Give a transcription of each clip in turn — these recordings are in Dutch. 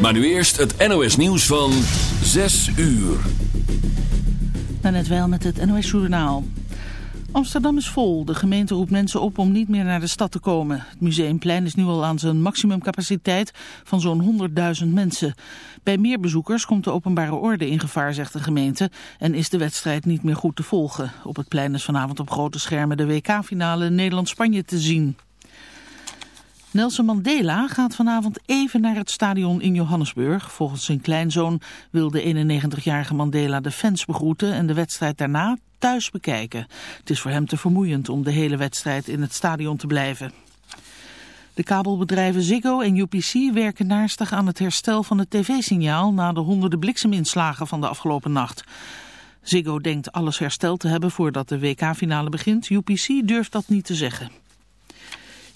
Maar nu eerst het NOS nieuws van 6 uur. net wel met het NOS Journaal. Amsterdam is vol. De gemeente roept mensen op om niet meer naar de stad te komen. Het Museumplein is nu al aan zijn maximumcapaciteit van zo'n 100.000 mensen. Bij meer bezoekers komt de openbare orde in gevaar, zegt de gemeente, en is de wedstrijd niet meer goed te volgen. Op het plein is vanavond op grote schermen de WK-finale Nederland-Spanje te zien. Nelson Mandela gaat vanavond even naar het stadion in Johannesburg. Volgens zijn kleinzoon wil de 91-jarige Mandela de fans begroeten en de wedstrijd daarna thuis bekijken. Het is voor hem te vermoeiend om de hele wedstrijd in het stadion te blijven. De kabelbedrijven Ziggo en UPC werken naarstig aan het herstel van het tv-signaal na de honderden blikseminslagen van de afgelopen nacht. Ziggo denkt alles hersteld te hebben voordat de WK-finale begint. UPC durft dat niet te zeggen.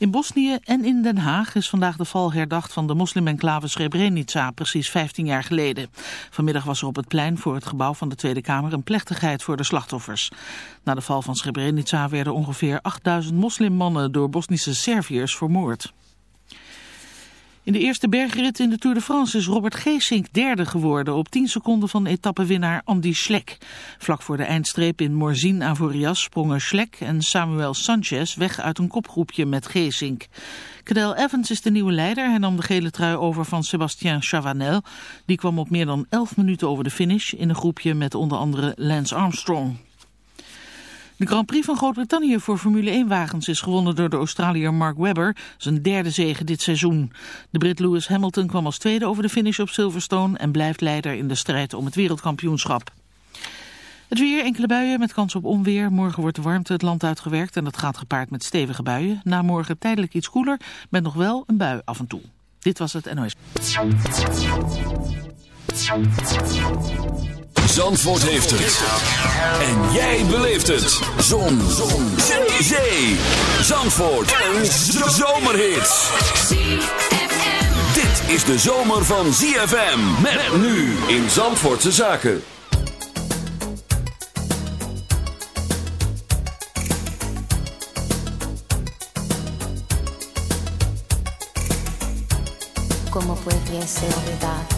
In Bosnië en in Den Haag is vandaag de val herdacht van de moslim-enclave Srebrenica, precies 15 jaar geleden. Vanmiddag was er op het plein voor het gebouw van de Tweede Kamer een plechtigheid voor de slachtoffers. Na de val van Srebrenica werden ongeveer 8000 moslimmannen door Bosnische Serviërs vermoord. In de eerste bergrit in de Tour de France is Robert Geesink derde geworden op 10 seconden van etappewinnaar Andy Schleck. Vlak voor de eindstreep in Morzine-Avoriaz sprongen Schleck en Samuel Sanchez weg uit een kopgroepje met Geesink. Cadel Evans is de nieuwe leider. Hij nam de gele trui over van Sébastien Chavanel. Die kwam op meer dan 11 minuten over de finish in een groepje met onder andere Lance Armstrong. De Grand Prix van Groot-Brittannië voor Formule 1-wagens is gewonnen door de Australiër Mark Webber, zijn derde zege dit seizoen. De Brit Lewis Hamilton kwam als tweede over de finish op Silverstone en blijft leider in de strijd om het wereldkampioenschap. Het weer, enkele buien met kans op onweer. Morgen wordt de warmte het land uitgewerkt en dat gaat gepaard met stevige buien. Na morgen tijdelijk iets koeler, met nog wel een bui af en toe. Dit was het NOS. Zandvoort heeft het. En jij beleeft het. Zon. Zon. Zee. Zandvoort. Een zomerhit. Dit is de zomer van ZFM. Met nu in Zandvoortse Zaken. Como pudiese olvidar is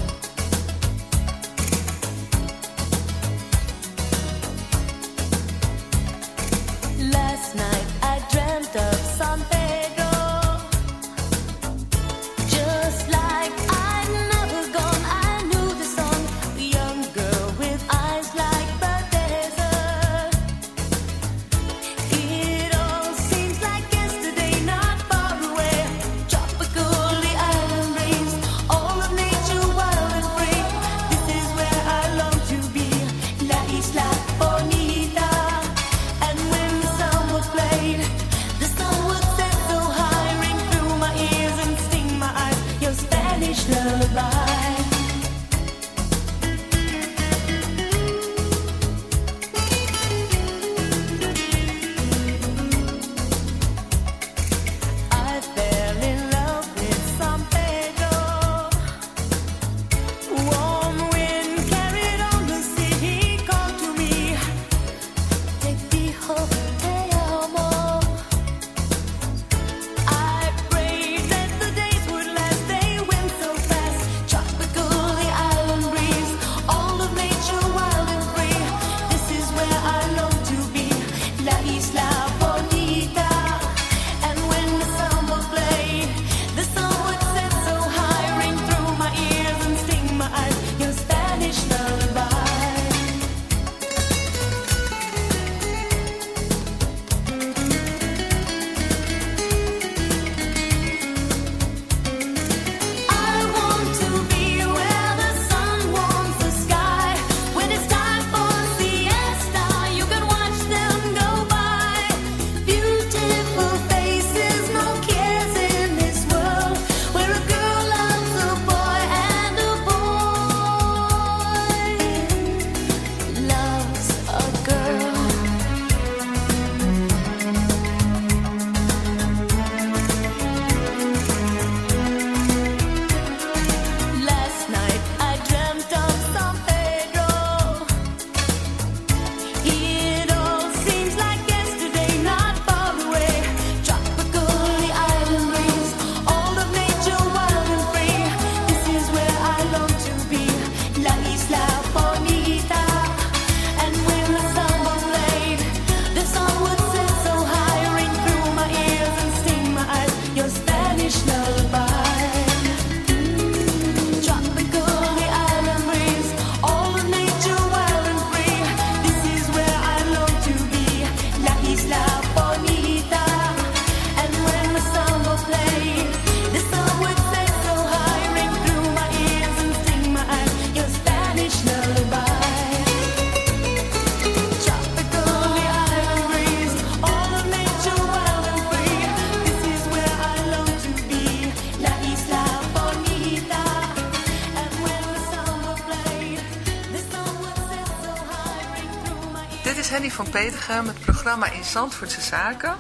Van Petergem, het programma In Zandvoortse Zaken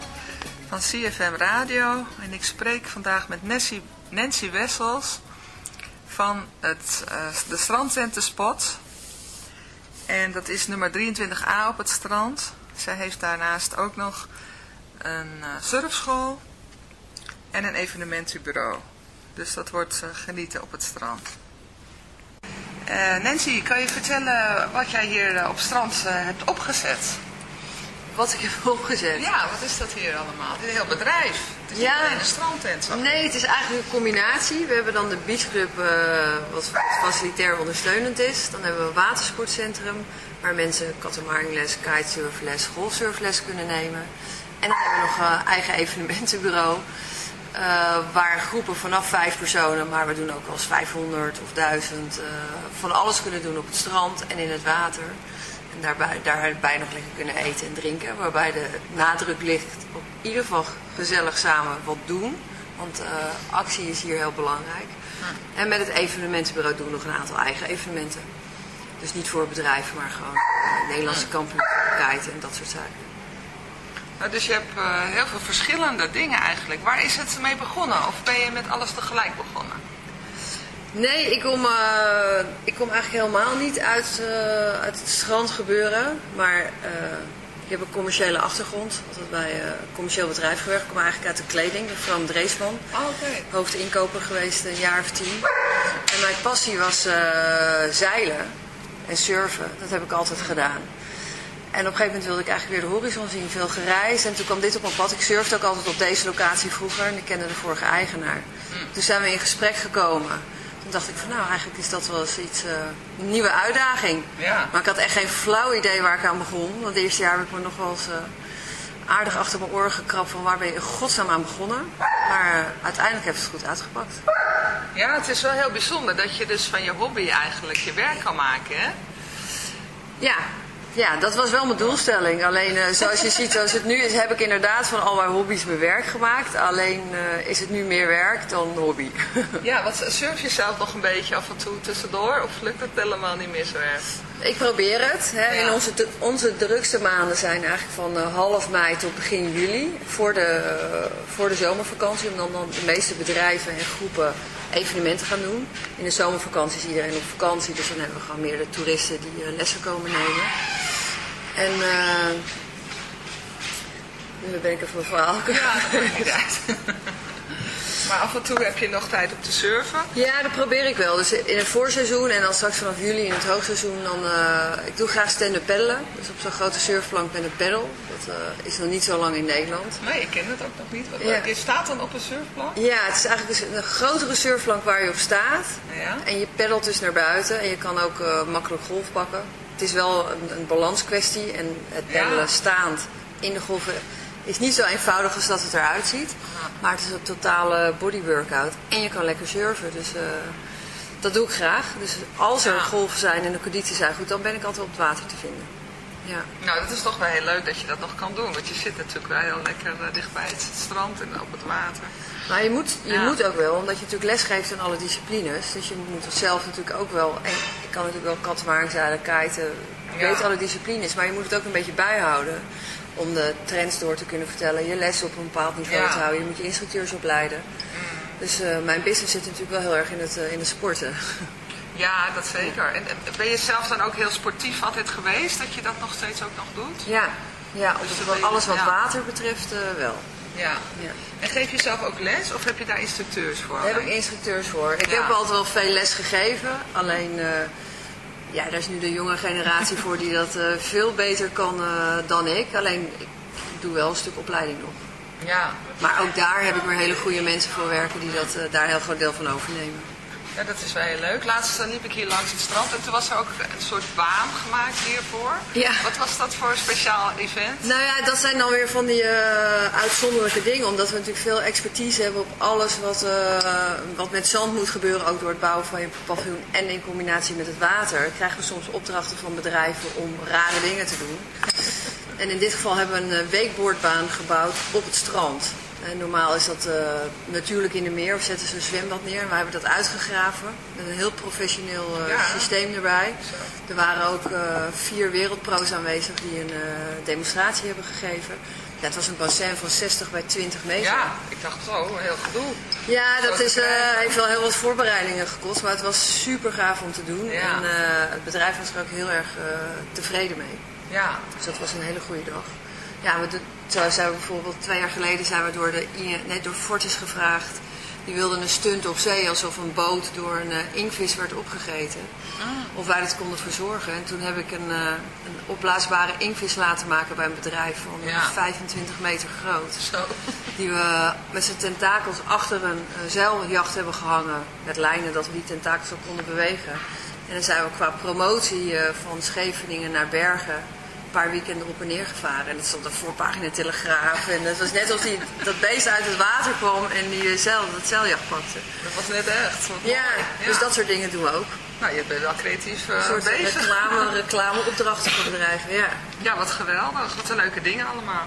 van CFM Radio. En ik spreek vandaag met Nancy, Nancy Wessels van het, uh, de Strandcenter Spot. En dat is nummer 23a op het strand. Zij heeft daarnaast ook nog een uh, surfschool en een evenementenbureau. Dus dat wordt uh, genieten op het strand. Uh, Nancy, kan je vertellen wat jij hier op het strand uh, hebt opgezet? Wat ik heb opgezet? Ja, wat is dat hier allemaal? Het is een heel bedrijf. Het is ja. niet alleen een strandtent. Nee, het is eigenlijk een combinatie. We hebben dan de beachclub uh, wat facilitair ondersteunend is. Dan hebben we een watersportcentrum waar mensen katamaringles, kitesurfles, golfsurfles kunnen nemen. En dan hebben we nog een eigen evenementenbureau. Uh, waar groepen vanaf vijf personen, maar we doen ook wel eens 500 of 1000, uh, van alles kunnen doen op het strand en in het water. En daarbij, daarbij nog lekker kunnen eten en drinken, waarbij de nadruk ligt op in ieder geval gezellig samen wat doen. Want uh, actie is hier heel belangrijk. En met het evenementenbureau doen we nog een aantal eigen evenementen. Dus niet voor bedrijven, maar gewoon Nederlandse kampioenschap en dat soort zaken. Nou, dus je hebt uh, heel veel verschillende dingen eigenlijk. Waar is het mee begonnen? Of ben je met alles tegelijk begonnen? Nee, ik kom, uh, ik kom eigenlijk helemaal niet uit, uh, uit het strandgebeuren. Maar ik heb een commerciële achtergrond. Altijd bij een commercieel bedrijf gewerkt. Ik kom eigenlijk uit de kleding, de Fram Dreesman. Oh, okay. Hoofdinkoper geweest een jaar of tien. En mijn passie was zeilen en surfen. Dat heb ik altijd gedaan. En op een gegeven moment wilde ik eigenlijk weer de horizon zien, veel gereisd. En toen kwam dit op mijn pad. Ik surfde ook altijd op deze locatie vroeger en ik kende de vorige eigenaar. Mm. Toen zijn we in gesprek gekomen. Toen dacht ik van nou, eigenlijk is dat wel eens iets, uh, een nieuwe uitdaging. Ja. Maar ik had echt geen flauw idee waar ik aan begon. Want het eerste jaar heb ik me nog wel eens uh, aardig achter mijn oren gekrapt van waar ben je in godsnaam aan begonnen. Maar uh, uiteindelijk heeft het goed uitgepakt. Ja, het is wel heel bijzonder dat je dus van je hobby eigenlijk je werk kan maken, hè? Ja, ja, dat was wel mijn doelstelling. Alleen uh, zoals je ziet, zoals het nu is, heb ik inderdaad van al mijn hobby's mijn werk gemaakt. Alleen uh, is het nu meer werk dan hobby. ja, wat surf je zelf nog een beetje af en toe tussendoor? Of lukt het helemaal niet meer zo erg? Ik probeer het. Hè. Ja. En onze, onze drukste maanden zijn eigenlijk van uh, half mei tot begin juli. Voor de, voor de zomervakantie. Omdat dan de meeste bedrijven en groepen evenementen gaan doen. In de zomervakantie is iedereen op vakantie. Dus dan hebben we gewoon meer de toeristen die lessen komen nemen. En uh, nu ben ik even mijn verhaal Ja, Maar af en toe heb je nog tijd om te surfen? Ja, dat probeer ik wel. Dus in het voorseizoen en dan straks vanaf juli in het hoogseizoen, dan, uh, ik doe graag stand-up peddelen. Dus op zo'n grote surfplank met een peddel. Dat uh, is nog niet zo lang in Nederland. Nee, ik ken het ook nog niet. Wat, ja. Je staat dan op een surfplank? Ja, het is eigenlijk dus een grotere surfplank waar je op staat. Ja. En je peddelt dus naar buiten en je kan ook uh, makkelijk golf pakken. Het is wel een, een balanskwestie en het peddelen ja. staand in de golven is niet zo eenvoudig als dat het eruit ziet. Maar het is een totale body workout. En je kan lekker surfen. Dus uh, dat doe ik graag. Dus als er ja. golven zijn en de condities zijn goed, dan ben ik altijd op het water te vinden. Ja. Nou, dat is toch wel heel leuk dat je dat nog kan doen. Want je zit natuurlijk wel heel lekker uh, dichtbij het strand en op het water. Maar je moet, je ja. moet ook wel, omdat je natuurlijk lesgeeft aan alle disciplines. Dus je moet het zelf natuurlijk ook wel. En ik kan natuurlijk wel kattenwaring zeilen, kiten. Ik ja. weet alle disciplines, maar je moet het ook een beetje bijhouden om de trends door te kunnen vertellen, je les op een bepaald niveau ja. te houden. Je moet je instructeurs opleiden. Mm. Dus uh, mijn business zit natuurlijk wel heel erg in het, uh, in de sporten. Ja, dat zeker. En ben je zelf dan ook heel sportief altijd geweest, dat je dat nog steeds ook nog doet? Ja, ja dus alles wat ja. water betreft uh, wel. Ja. ja. En geef je zelf ook les of heb je daar instructeurs voor? Daar heb ik instructeurs voor. Ik heb altijd wel veel les gegeven, alleen ja, daar is nu de jonge generatie voor die dat uh, veel beter kan uh, dan ik. Alleen, ik doe wel een stuk opleiding nog. Ja. Maar ook daar heb ik weer hele goede mensen voor werken die dat, uh, daar heel groot deel van overnemen. Ja, dat is wel heel leuk. Laatst liep ik hier langs het strand en toen was er ook een soort baan gemaakt hiervoor. Ja. Wat was dat voor een speciaal event? Nou ja, dat zijn dan weer van die uh, uitzonderlijke dingen. Omdat we natuurlijk veel expertise hebben op alles wat, uh, wat met zand moet gebeuren. Ook door het bouwen van je paviljoen en in combinatie met het water. Krijgen we soms opdrachten van bedrijven om rare dingen te doen. En in dit geval hebben we een weekboordbaan gebouwd op het strand. En normaal is dat uh, natuurlijk in de meer of zetten ze een zwembad neer. En wij hebben dat uitgegraven met een heel professioneel uh, systeem erbij. Er waren ook uh, vier wereldpro's aanwezig die een demonstratie hebben gegeven. Ja, het was een bassin van 60 bij 20 meter. Ja, ik dacht zo, heel gedoe. Ja, dat is, heeft wel heel wat voorbereidingen gekost, maar het was super gaaf om te doen. Ja. En het bedrijf was er ook heel erg tevreden mee. Ja. Dus dat was een hele goede dag. Ja, we, zo zijn we bijvoorbeeld twee jaar geleden zijn we door, de, net door Fortis gevraagd. Die wilden een stunt op zee alsof een boot door een uh, inkvis werd opgegeten. Ah. Of wij dat konden verzorgen. En toen heb ik een, uh, een opblaasbare inkvis laten maken bij een bedrijf van 25 meter groot. Zo. Die we met zijn tentakels achter een uh, zeiljacht hebben gehangen. Met lijnen dat we die tentakels ook konden bewegen. En dan zijn we qua promotie van Scheveningen naar Bergen paar weekenden op en neer gevaren. En dat stond een voorpagina Telegraaf. En het was net alsof die, dat beest uit het water kwam en die zeil, dat zeiljacht pakte. Dat was net echt. Ja, dus dat soort dingen doen we ook. Nou, je bent wel creatief uh, een soort bezig. Reclame, reclameopdrachten voor bedrijven, ja. Ja, wat geweldig. Wat een leuke dingen allemaal.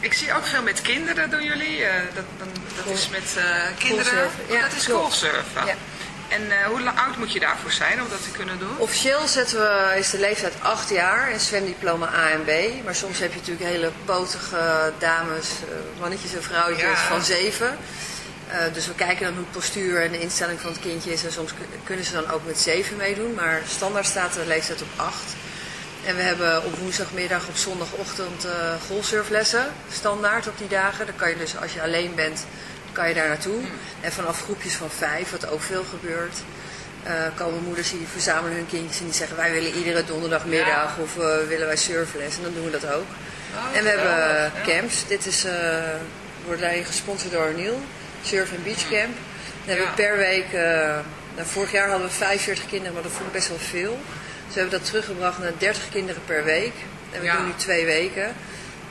Ik zie ook veel met kinderen doen jullie. Uh, dat, dan, dat is met uh, kinderen. Ja, dat is golfsurfen. Ja. En uh, hoe oud moet je daarvoor zijn om dat te kunnen doen? Officieel zetten we, is de leeftijd 8 jaar en zwemdiploma A en B. Maar soms heb je natuurlijk hele potige dames, uh, mannetjes en vrouwtjes van 7. Uh, dus we kijken dan hoe het postuur en de instelling van het kindje is. En soms kunnen ze dan ook met 7 meedoen. Maar standaard staat de leeftijd op 8. En we hebben op woensdagmiddag, op zondagochtend golfsurflessen. Standaard op die dagen. Dan kan je dus als je alleen bent kan je daar naartoe. En vanaf groepjes van vijf, wat ook veel gebeurt, uh, komen moeders die verzamelen hun kindjes en die zeggen wij willen iedere donderdagmiddag of uh, willen wij surfles en dan doen we dat ook. Oh, en we hebben camps. Dit is, uh, wordt gesponsord door Neil, Surf and Beach Camp. Dan hebben we per week, nou, vorig jaar hadden we 45 kinderen, maar dat vond ik best wel veel. Dus we hebben dat teruggebracht naar 30 kinderen per week. En we doen nu twee weken.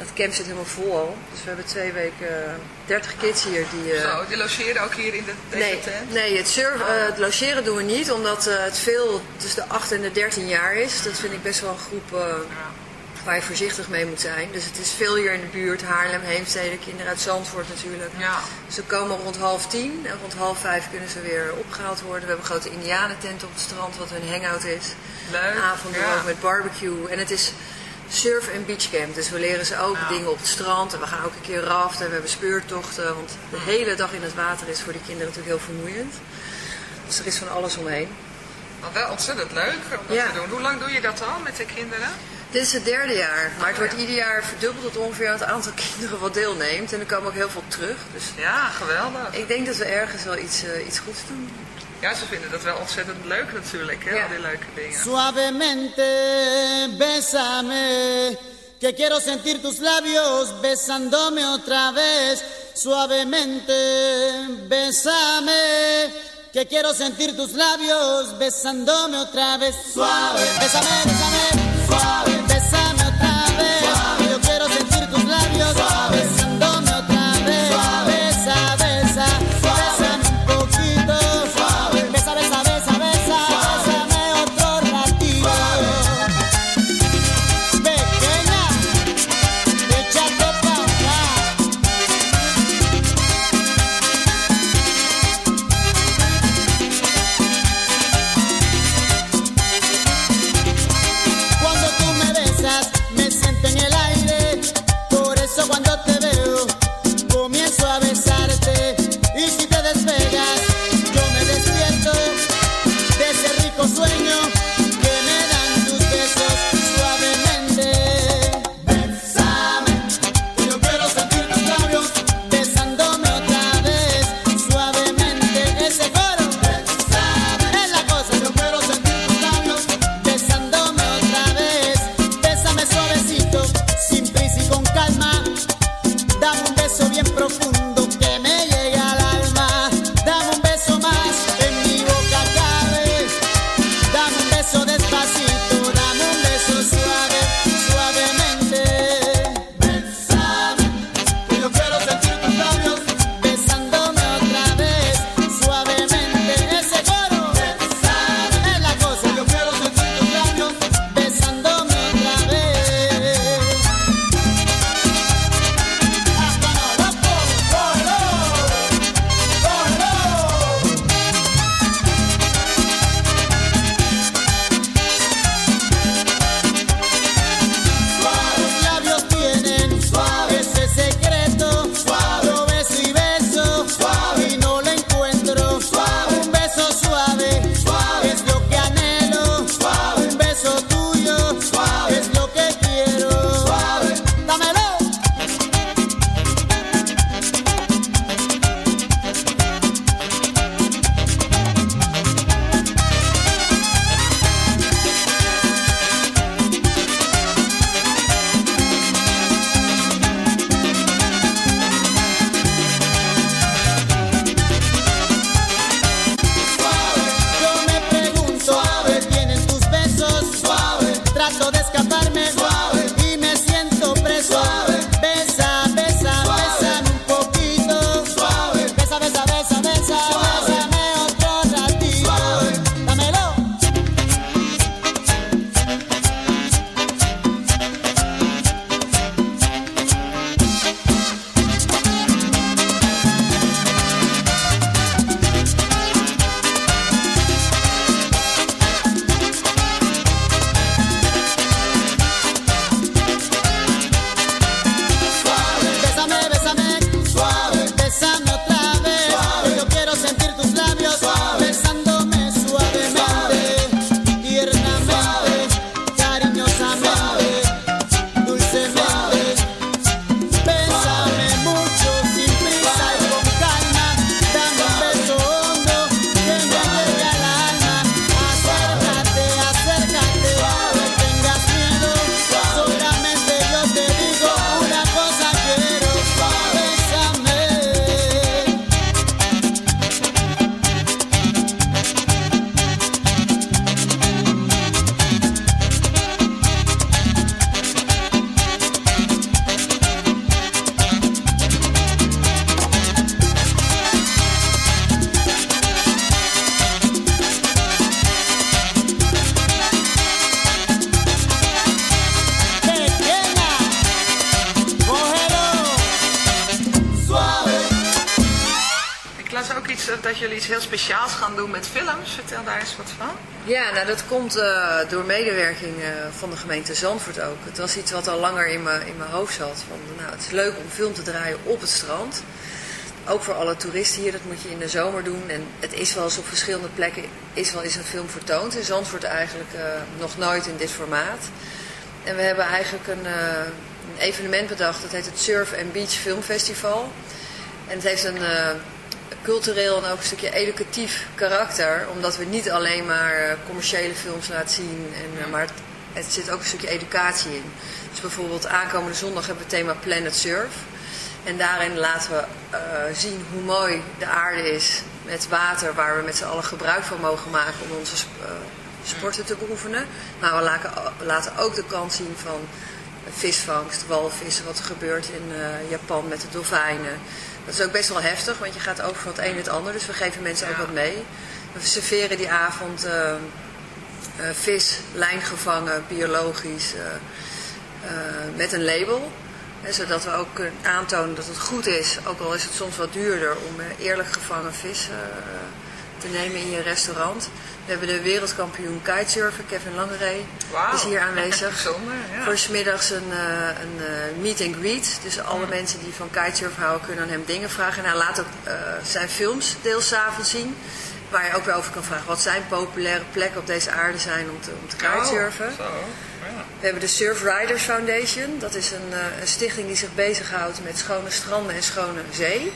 Het camp zit helemaal vol al. Dus we hebben twee weken uh, eh, 30 kids hier. Die, uh... Zo, die logeren ook hier in de, deze nee, tent? Nee, het, surf, uh, het logeren doen we niet. Omdat het veel tussen de 8 en de 13 jaar is. Dat vind ik best wel een groep ja. waar je voorzichtig mee moet zijn. Dus het is veel hier in de buurt. Haarlem, Heemstede, kinderen uit Zandvoort natuurlijk. Ja. Ze komen rond half tien. En rond half vijf kunnen ze weer opgehaald worden. We hebben een grote indianentent op het strand wat hun hangout is. Leuk. Avonden ook met barbecue. En het is surf- en beachcamp. Dus we leren ze ook dingen op het strand. En we gaan ook een keer raften. En we hebben speurtochten. Want de hele dag in het water is voor die kinderen natuurlijk heel vermoeiend. Dus er is van alles omheen. Maar wel ontzettend leuk om dat te doen. Hoe lang doe je dat al met de kinderen? Dit is het derde jaar. Maar het wordt ieder jaar verdubbeld tot ongeveer het aantal kinderen wat deelneemt. En er komen ook heel veel terug. Dus ja, geweldig. Ik denk dat we ergens wel iets, uh, iets goeds doen. Ja, ze vinden dat wel ontzettend leuk natuurlijk, hè, ja. al die leuke dingen. Suavemente, besame, que quiero sentir tus labios besándome otra vez. Suavemente, besame, que quiero sentir tus labios besándome otra vez. Suave, besame, besame, suave, besame otra vez. Door medewerking uh, van de gemeente Zandvoort ook. Het was iets wat al langer in mijn, in mijn hoofd zat. Van, nou, het is leuk om film te draaien op het strand. Ook voor alle toeristen hier, dat moet je in de zomer doen. En het is wel eens op verschillende plekken is wel eens een film vertoond. In Zandvoort eigenlijk uh, nog nooit in dit formaat. En we hebben eigenlijk een, een evenement bedacht. Dat heet het Surf and Beach Film Festival. En het heeft een cultureel en ook een stukje educatief karakter. Omdat we niet alleen maar uh, commerciële films laten zien. En, uh, maar het, zit ook een stukje educatie in. Dus bijvoorbeeld aankomende zondag hebben we het thema Planet Surf. En daarin laten we uh, zien hoe mooi de aarde is met water waar we met z'n allen gebruik van mogen maken om onze sporten te beoefenen. Maar we laten, laten ook de kant zien van visvangst, walvissen, wat er gebeurt in Japan met de dolfijnen. Dat is ook best wel heftig, want je gaat over van het een het ander. Dus we geven mensen ook wat mee. We serveren die avond uh, uh, vis, lijngevangen, biologisch, uh, met een label. Hè, zodat we ook kunnen aantonen dat het goed is, ook al is het soms wat duurder, om eerlijk gevangen vis te nemen in je restaurant. We hebben de wereldkampioen kitesurfer, Kevin Langeree, wow. is hier aanwezig. Ja. Voor smiddags een, een uh, meet and greet. Dus alle mm. mensen die van kitesurfen houden kunnen aan hem dingen vragen. En hij laat ook uh, zijn films deels avonds zien. Waar je ook weer over kan vragen wat zijn populaire plekken op deze aarde zijn om te, om te kitesurfen. Oh. Ja. We hebben de Surf Riders Foundation. Dat is een, een stichting die zich bezighoudt met schone stranden en schone zee.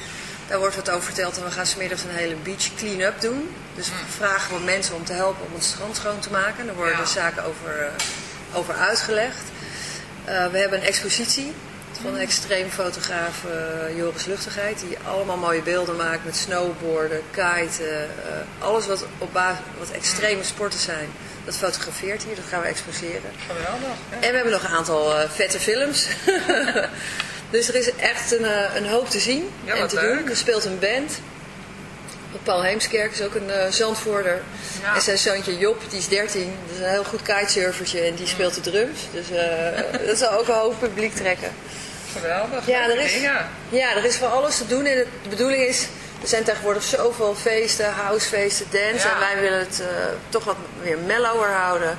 Daar wordt wat over verteld en we gaan smiddags een hele beach clean-up doen. Dus we vragen we mensen om te helpen om het strand schoon te maken. Daar worden ja. de zaken over, uh, over uitgelegd. Uh, we hebben een expositie van een extreem fotograaf uh, Joris Luchtigheid. Die allemaal mooie beelden maakt met snowboarden, kiten. alles wat, op basis, wat extreme sporten zijn. Dat fotografeert hier, dat gaan we exposeren. Geweldig. Ja. En we hebben nog een aantal vette films. Dus er is echt een, een hoop te zien ja, en te leuk. doen. Er speelt een band. Paul Heemskerk is ook een uh, zandvoorder. Ja. En zijn zoontje Job, die is 13. Dat is een heel goed kitesurfertje en die speelt de drums. Dus uh, dat zal ook een hoop publiek trekken. Geweldig. Ja, er is, dingen. ja, er is van alles te doen. En het, de bedoeling is, er zijn tegenwoordig zoveel feesten, housefeesten, dance. Ja. En wij willen het uh, toch wat meer mellower houden.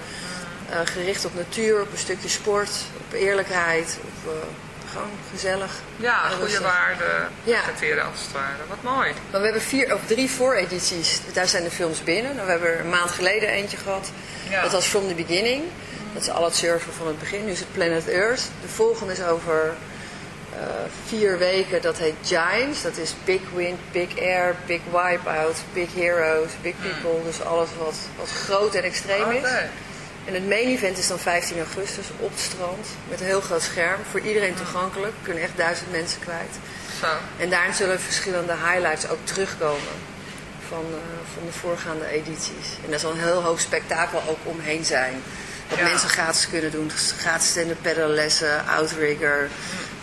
gericht op natuur, op een stukje sport, op eerlijkheid, op gewoon gezellig. Ja, goede waarde Ja. presenteren als het ware. Wat mooi. Maar we hebben vier of drie vooredities. Daar zijn de films binnen. Nou, we hebben er een maand geleden eentje gehad. Ja. Dat was From the Beginning. Dat is al het surfen van het begin. Nu is het Planet Earth. De volgende is over uh, vier weken. Dat heet Giants. Dat is Big Wind, Big Air, Big Wipeout, Big Heroes, Big People. Dus alles wat, wat groot en extreem is. En het main event is dan 15 augustus op het strand. Met een heel groot scherm. Voor iedereen toegankelijk. Er kunnen echt duizend mensen kwijt. Zo. En daarin zullen verschillende highlights ook terugkomen. Van, uh, van de voorgaande edities. En daar zal een heel hoog spektakel ook omheen zijn. Dat Ja. mensen gratis kunnen doen. Gratis stand-up pedallessen, outrigger,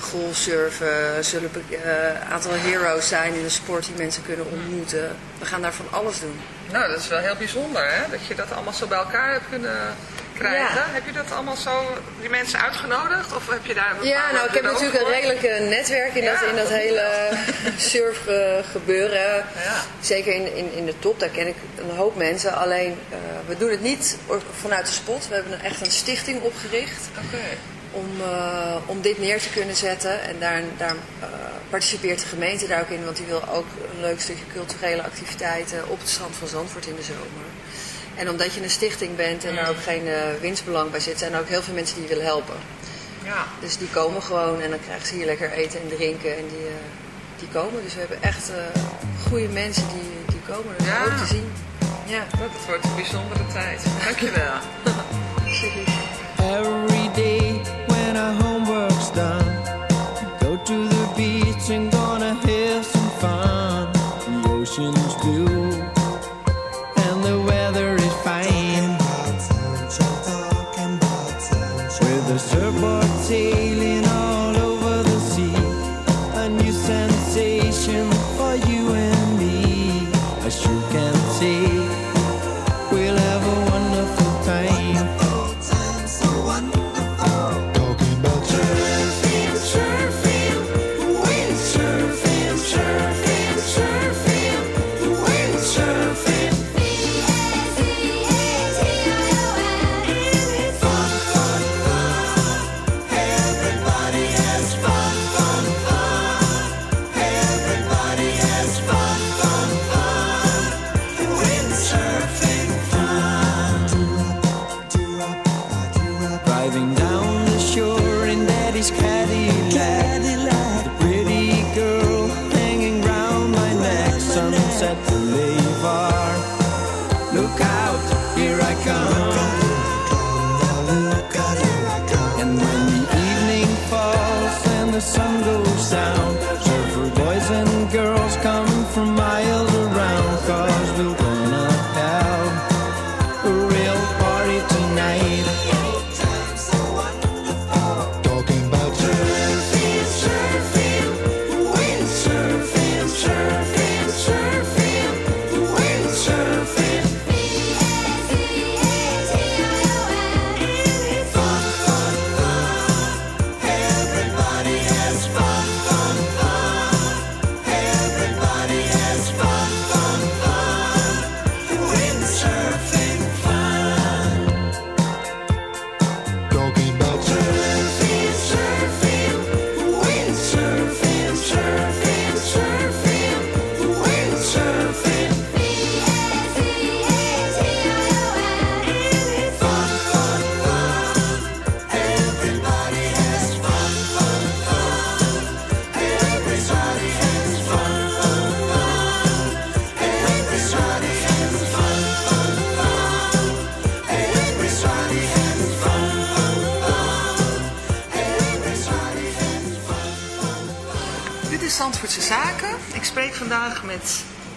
golfsurfen. Zullen een aantal heroes zijn in de sport die mensen kunnen ontmoeten. We gaan daar van alles doen. Nou, dat is wel heel bijzonder, hè? Dat je dat allemaal zo bij elkaar hebt kunnen krijgen. Ja. Heb je dat allemaal zo, die mensen uitgenodigd? Of heb je daar een Ja, nou ik heb natuurlijk een voor? redelijk netwerk in dat, in dat dat hele surf eh, gebeuren. Ja. Zeker in, in, in de top, daar ken ik een hoop mensen. Alleen, eh, we doen het niet vanuit de spot. We hebben echt een stichting opgericht Oké. Om, eh, om dit neer te kunnen zetten. En daar, daar eh, participeert de gemeente daar ook in, want die wil ook een leuk stukje culturele activiteiten op het strand van Zandvoort in de zomer. En omdat je een stichting bent en daar ook geen eh, winstbelang bij zit, zijn er ook heel veel mensen die je willen helpen. Ja. Dus die komen gewoon en dan krijgen ze hier lekker eten en drinken en die, eh, die komen. Dus we hebben echt eh goede mensen die, die komen. Dat is Ja. ook te zien. Ja. Dat wordt een bijzondere tijd. Dankjewel. Every day when our homework's done, go to the beach and gonna have some fun. The ocean's blue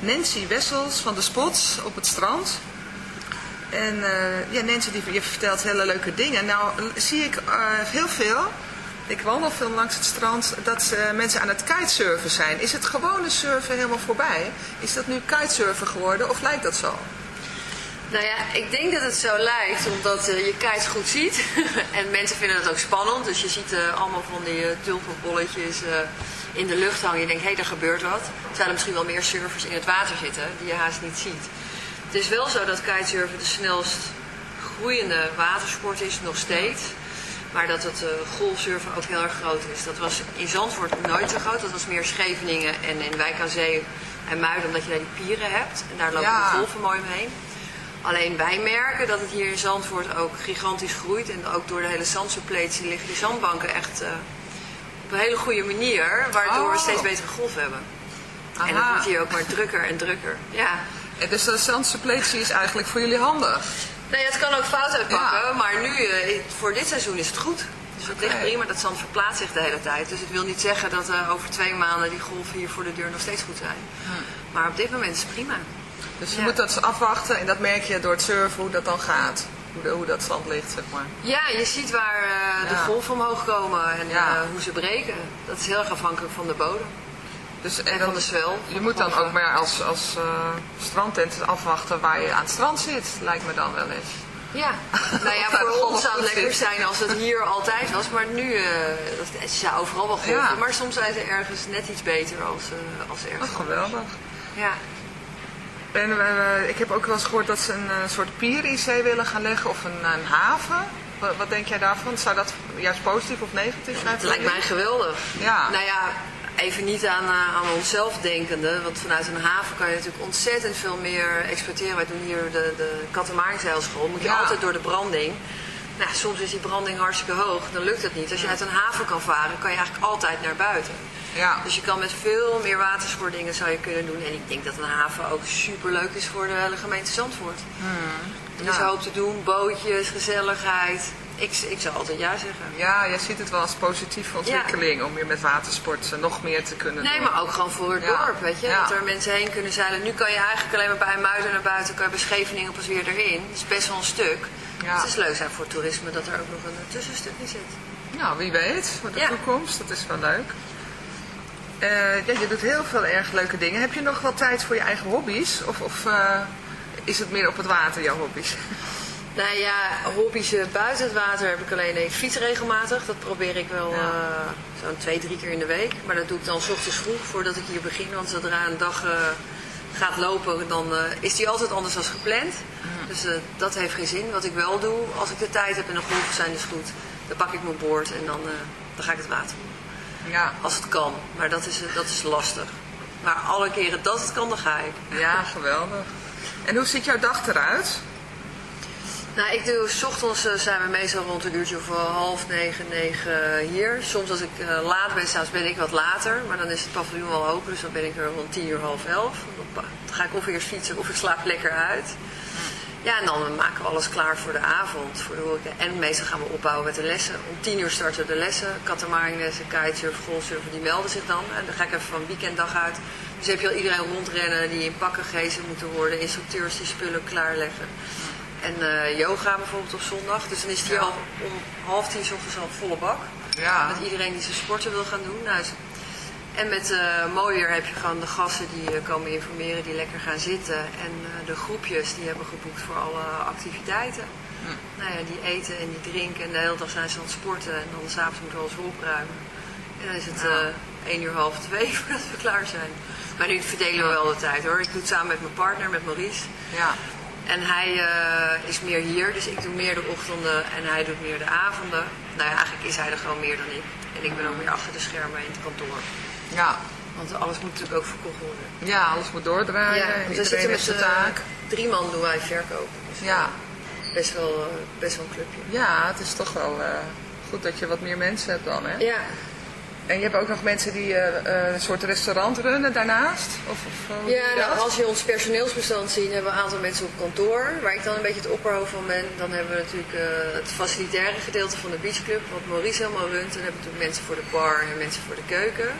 Nancy Wessels van de Spots op het strand. En eh, ja, Nancy die, je vertelt hele leuke dingen. Nou zie ik eh, heel veel, ik wandel veel langs het strand, dat eh, mensen aan het kitesurfen zijn. Is het gewone surfen helemaal voorbij? Is dat nu kitesurfen geworden of lijkt dat zo? Nou ja, ik denk dat het zo lijkt, omdat je kites goed ziet. en mensen vinden het ook spannend. Dus je ziet allemaal van die tulpenbolletjes in de lucht hangen. Je denkt, hé, hey, er gebeurt wat. Terwijl er misschien wel meer surfers in het water zitten, die je haast niet ziet. Het is wel zo dat kitesurfen de snelst groeiende watersport is, nog steeds. Maar dat het golfsurfen ook heel erg groot is. Dat was in Zandvoort nooit zo groot. Dat was meer Scheveningen en in Wijk aan Zee en Muiden, omdat je daar die pieren hebt. En daar lopen ja. de golven mooi omheen. Alleen wij merken dat het hier in Zandvoort ook gigantisch groeit. En ook door de hele zandsuppletie liggen die zandbanken echt uh, op een hele goede manier. Waardoor Oh. we steeds betere golf hebben. En het Aha. wordt hier ook maar drukker en drukker. Ja. En dus de zandsuppletie is eigenlijk voor jullie handig. Nee, het kan ook fout uitpakken. Ja. Maar nu, eh, voor dit seizoen is het goed. Dus het ligt prima. Dat zand verplaatst zich de hele tijd. Dus het wil niet zeggen dat eh, over twee maanden die golven hier voor de deur nog steeds goed zijn. Maar op dit moment is het prima. Dus je Ja. moet dat afwachten en dat merk je door het surfen hoe dat dan gaat. Hoe, hoe dat zand ligt, zeg maar. Ja, je ziet waar eh, de Ja. golven omhoog komen en Ja. eh, hoe ze breken. Dat is heel erg afhankelijk van de bodem. Dus, En van de zwel. Je moet dan ook maar als, als eh, strandtent afwachten waar je aan het strand zit, lijkt me dan wel eens. Ja, nou ja, voor ons zou het goed lekker zijn als het hier altijd was. Maar nu, eh dat, het zou overal wel golven. Ja. Maar soms zijn ze ergens net iets beter als, eh, als ergens. Oh, geweldig. Ja. En ik heb ook wel eens gehoord dat ze een eh, soort pier in zee willen gaan leggen of een, een haven. Wat, wat denk jij daarvan? Zou dat juist positief of negatief zijn? Het lijkt mij geweldig. Ja. Nou ja, even niet aan, eh, aan onszelf denkende. Want vanuit een haven kan je natuurlijk ontzettend veel meer exploiteren. Wij doen hier de, de Kattenmaarnzeilschool. Moet je Ja. altijd door de branding. Nou, soms is die branding hartstikke hoog. Dan lukt het niet. Als je uit een haven kan varen, kan je eigenlijk altijd naar buiten. Ja. Dus je kan met veel meer watersportdingen zou je kunnen doen. En ik denk dat een haven ook super leuk is voor de hele gemeente Zandvoort. Er is Ja. hoop te doen, bootjes, gezelligheid. Ik, ik zou altijd ja zeggen. ja, jij ziet het wel als positieve ontwikkeling om hier met watersport nog meer te kunnen Nee, doen. maar ook gewoon voor het Ja. dorp, weet je. Dat er mensen heen kunnen zeilen. Nu kan je eigenlijk alleen maar bij Muiden naar buiten, kan je bij Scheveningen pas weer erin. Dat is best wel een stuk. Het is leuk zijn voor toerisme dat er ook nog een tussenstuk in zit. Nou, wie weet, voor de toekomst. Dat is wel leuk. Eh, ja, je doet heel veel erg leuke dingen. Heb je nog wel tijd voor je eigen hobby's? Of, of eh, is het meer op het water, jouw hobby's? Nou ja, hobby's eh, buiten het water heb ik alleen. Ik fiets regelmatig. Dat probeer ik wel Ja. zo'n twee, drie keer in de week. Maar dat doe ik dan 's ochtends vroeg voordat ik hier begin. Want zodra een dag gaat lopen, dan is die altijd anders dan gepland. Dus eh, dat heeft geen zin. Wat ik wel doe, als ik de tijd heb en de golven zijn dus goed, dan pak ik mijn boord en dan, dan ga ik het water in. Ja, Als het kan. Maar dat is, dat is lastig. Maar alle keren dat het kan, dan ga ik. ja, geweldig. En hoe ziet jouw dag eruit? Nou, ik doe, s ochtends eh, zijn we meestal rond een uurtje of eh, half negen, negen hier. Soms als ik eh, laat ben, s'avonds ben ik wat later. Maar dan is het paviljoen wel open, dus dan ben ik er rond tien uur, half elf. Dan ga ik of eerst fietsen of ik slaap lekker uit. Ja, en dan maken we alles klaar voor de avond, voor de horeca. En meestal gaan we opbouwen met de lessen. Om tien uur starten de lessen. Katamaringlessen, kitesurfen, golfsurfen, die melden zich dan. En dan ga ik even van weekenddag uit. Dus heb je al iedereen rondrennen die in pakken gegeven moeten worden. Instructeurs die spullen klaarleggen. En eh, yoga bijvoorbeeld op zondag. Dus dan is het hier Ja. al om half tien ochtends al volle bak. Ja. Met iedereen die zijn sporten wil gaan doen. Nou, en met eh mooier heb je gewoon de gasten die eh, komen informeren, die lekker gaan zitten. En eh, de groepjes die hebben geboekt voor alle activiteiten. Nou ja, die eten en die drinken en de hele dag zijn ze aan het sporten. En dan s'avonds moeten we alles weer opruimen. En dan is het Ja. eh 1 uur half twee voordat we klaar zijn. Maar nu verdelen we wel de tijd hoor. Ik doe het samen met mijn partner, met Maurice. Ja, En hij is meer hier, dus ik doe meer de ochtenden en hij doet meer de avonden. Nou ja, eigenlijk is hij er gewoon meer dan ik. En ik ben ook meer achter de schermen in het kantoor. Ja. Want alles moet natuurlijk ook verkocht worden. ja alles moet doordraaien. ja, want we zitten met zijn eh, taak. drie man doen wij verkopen. Dus Ja. best, wel, eh, best wel een clubje. ja, het is toch wel eh, goed dat je wat meer mensen hebt dan, hè? Ja, En je hebt ook nog mensen die eh, eh, een soort restaurant runnen daarnaast? Of, of eh, ja nou, als je ons personeelsbestand ziet, hebben we een aantal mensen op kantoor. Waar ik dan een beetje het opperhoofd van ben. Dan hebben we natuurlijk eh, het facilitaire gedeelte van de beachclub, wat Maurice helemaal runt. Dan hebben we natuurlijk mensen voor de bar en mensen voor de keuken.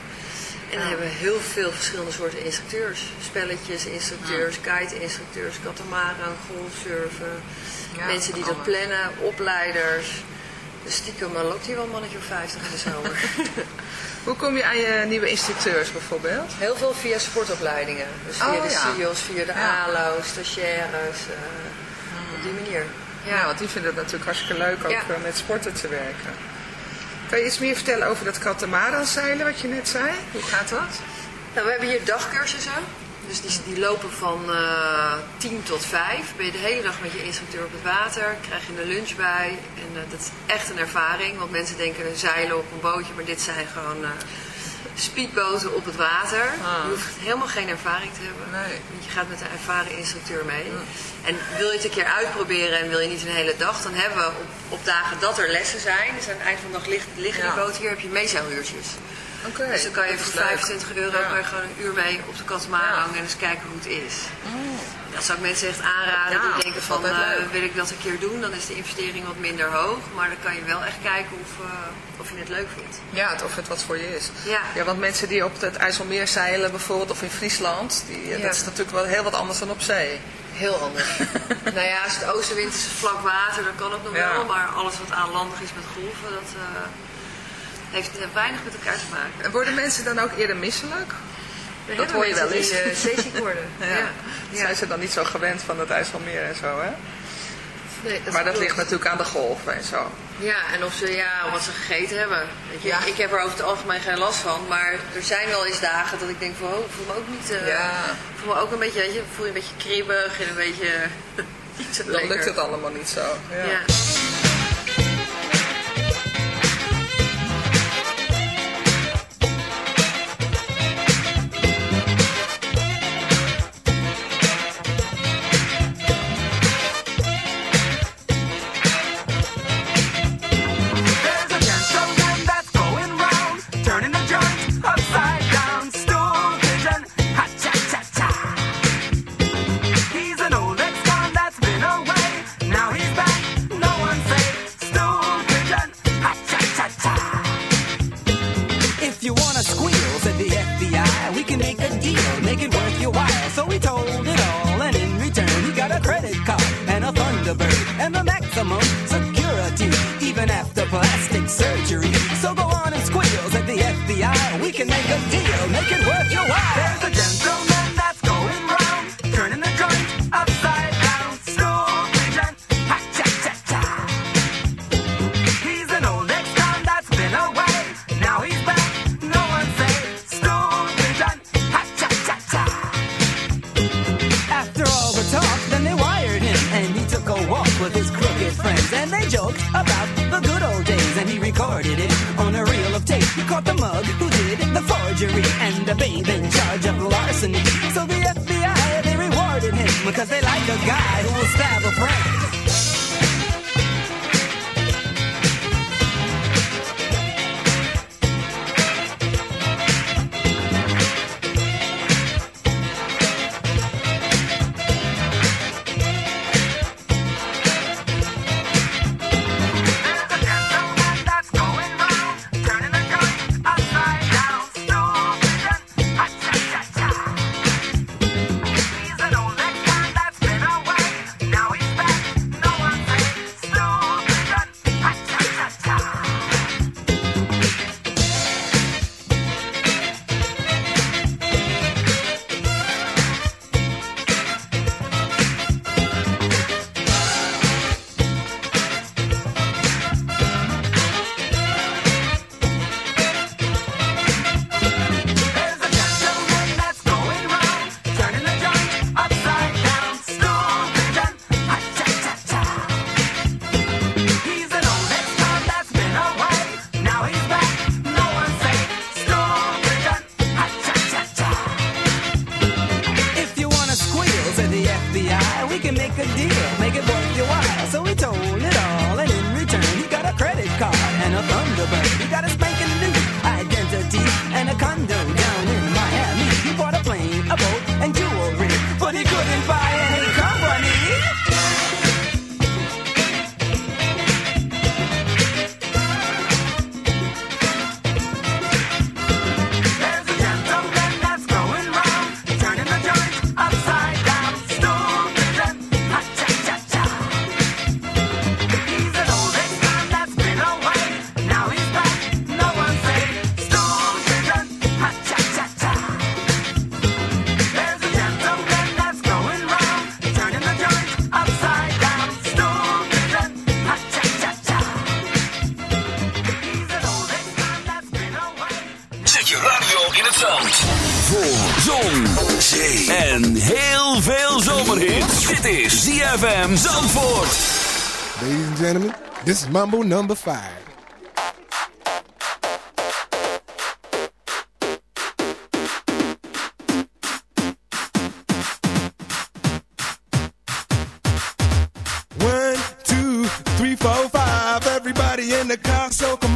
En dan hebben we heel veel verschillende soorten instructeurs. Spelletjes, instructeurs, kite-instructeurs, katamaran, golfsurfen. Ja, mensen die dat plannen, opleiders. Dus stiekem loopt hier wel een mannetje of 50 in de zomer. Hoe kom je aan je nieuwe instructeurs bijvoorbeeld? Heel veel via sportopleidingen. Dus via Oh, de ja. CIO's, via de Ja. ALO's, stagiaires. eh, Op die manier. Ja, want die vinden het natuurlijk hartstikke leuk ook Ja. eh, met sporten te werken. Kan je iets meer vertellen over dat katamaranzeilen wat je net zei? Hoe gaat dat? Nou, we hebben hier dagcursussen. Dus die, die lopen van eh 10 tot 5. Ben je de hele dag met je instructeur op het water. Krijg je een lunch bij. En eh, dat is echt een ervaring. Want mensen denken zeilen op een bootje. Maar dit zijn gewoon eh, speedboten op het water. Ah. Je hoeft helemaal geen ervaring te hebben. Nee. Want je gaat met een ervaren instructeur mee. En wil je het een keer uitproberen en wil je niet een hele dag. Dan hebben we op, op dagen dat er lessen zijn. Dus aan het eind van de dag ligt, liggen die boten hier. Heb je meezouwuurtjes. Dus dan kan je voor leuk. 25 euro Ja. kan je gewoon een uur mee op de katamaran Ja. Hangen en eens kijken hoe het is. Dat zou ik mensen echt aanraden Ja, die denken van eh, wil ik dat een keer doen, dan is de investering wat minder hoog. Maar dan kan je wel echt kijken of, eh, of je het leuk vindt. Ja, of het wat voor je is. Ja. ja, want mensen die op het IJsselmeer zeilen bijvoorbeeld, of in Friesland, die, eh, dat is natuurlijk wel heel wat anders dan op zee. Heel anders. nou ja, als het oostenwind is vlak water, dan kan het nog wel. Maar alles wat aanlandig is met golven, dat heeft eh, weinig met elkaar te maken. En worden mensen dan ook eerder misselijk? We Dat hoor je wel eens. Die, uh, zeeziek worden. ja. Ja. Zijn ze dan niet zo gewend van het IJsselmeer en zo, hè? Nee, maar dat ligt natuurlijk aan de golven en zo. Ja, en of ze, ja, wat ze gegeten hebben. Weet je, Ja. Ik heb er over het algemeen geen last van, maar er zijn wel eens dagen dat ik denk van, oh, ik voel me ook niet, eh, Ja. ik voel me ook een beetje, weet je, voel je een beetje kribbig en een beetje Dan lekker. lukt het allemaal niet zo. Ja. Zee en heel veel zomerhits. Dit is ZFM Zandvoort. Ladies and gentlemen, this is Mambo number five. One, two, three, four, five. Everybody in the car, so come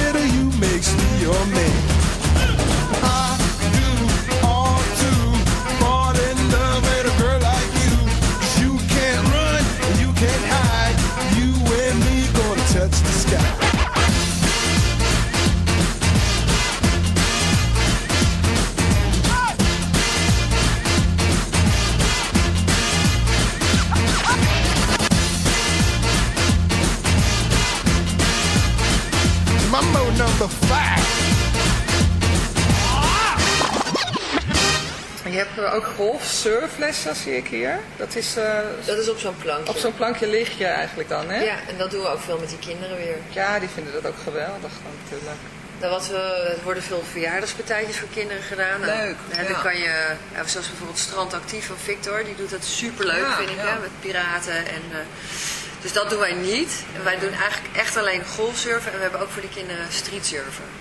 Five. Je hebt ook golfsurflessen, zie ik hier. Dat is eh, Dat is op zo'n plankje. op zo'n plankje lig je eigenlijk dan, hè? Ja, en dat doen we ook veel met die kinderen weer. Ja, die vinden dat ook geweldig natuurlijk. Nou, wat we, er worden veel verjaardagspartijtjes voor kinderen gedaan. Nou, Leuk, En dan ja. kan je, ja, zoals bijvoorbeeld Strand Actief van Victor, die doet dat superleuk, Ja, vind ik, ja. hè, met piraten. En, eh, dus dat doen wij niet. Wij doen eigenlijk echt alleen golfsurfen en we hebben ook voor die kinderen streetsurfen.